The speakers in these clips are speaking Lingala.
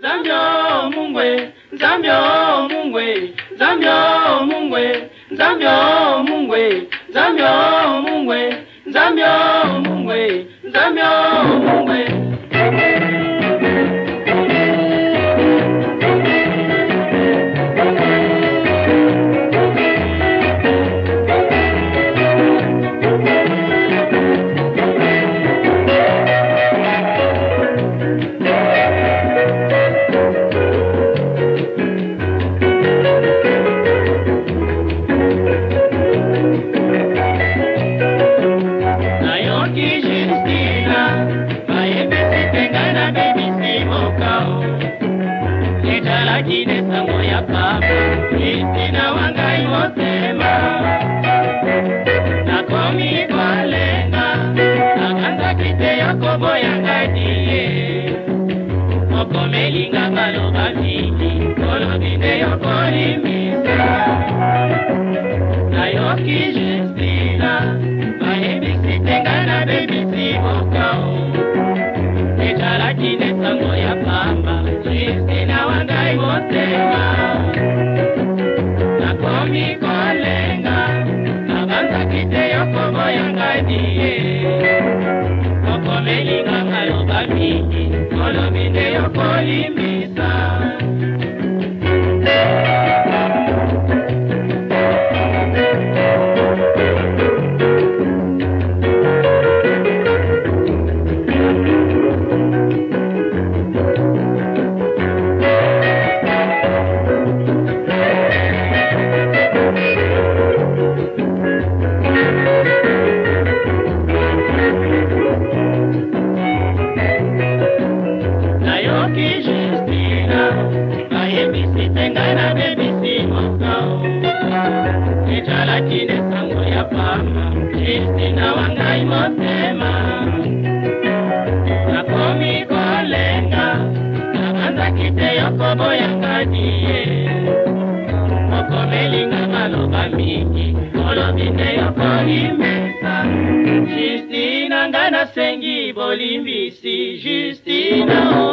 Zambio mungwe, Zambio mungwe, Zambio mungwe, Zambio mungwe, Zambio mungwe, Zambio mungwe, Zambio listina wangai motema nakomi kolenga nakanzaki te ya koboyanga die okomelinga baloba mingi kolobi nde yokolimisa nayoki justina bayebisi tenga na bebisi bokao ezalaki nde sango ya pamba justina wangai motema Follow me, mi ne yo koli akide sango ya pamba kristina wangai motema nakomi kolenga nabanzaki te yokoboyanga die okomelinga maloba mingi olobi te yokolimesa justina ngai nasengi bolimbisi justina o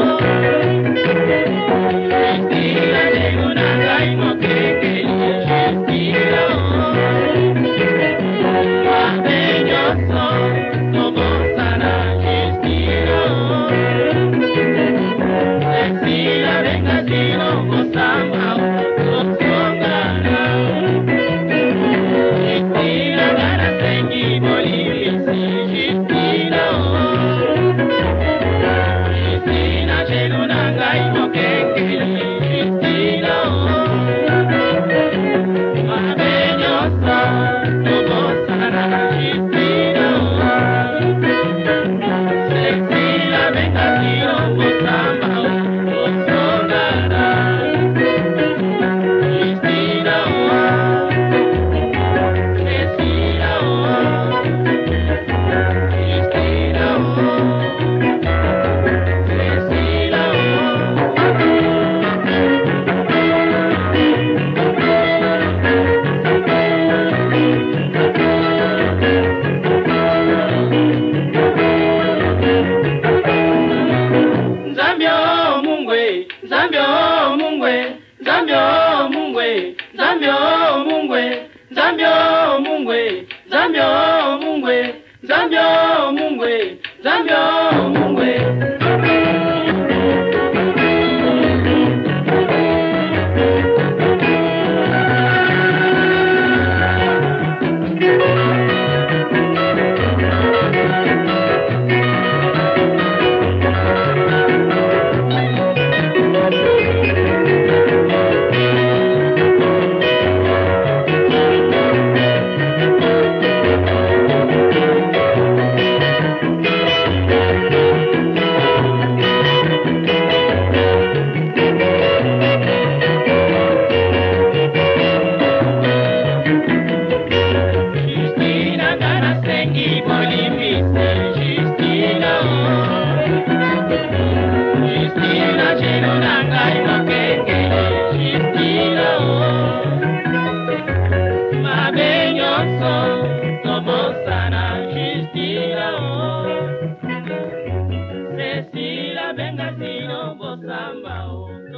justina ndengo na ngai moko Thank you. Zambia mungwe Zambia mungwe Zambia mungwe Sino Bosambao.